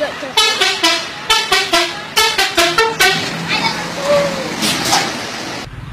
looked up. Uh,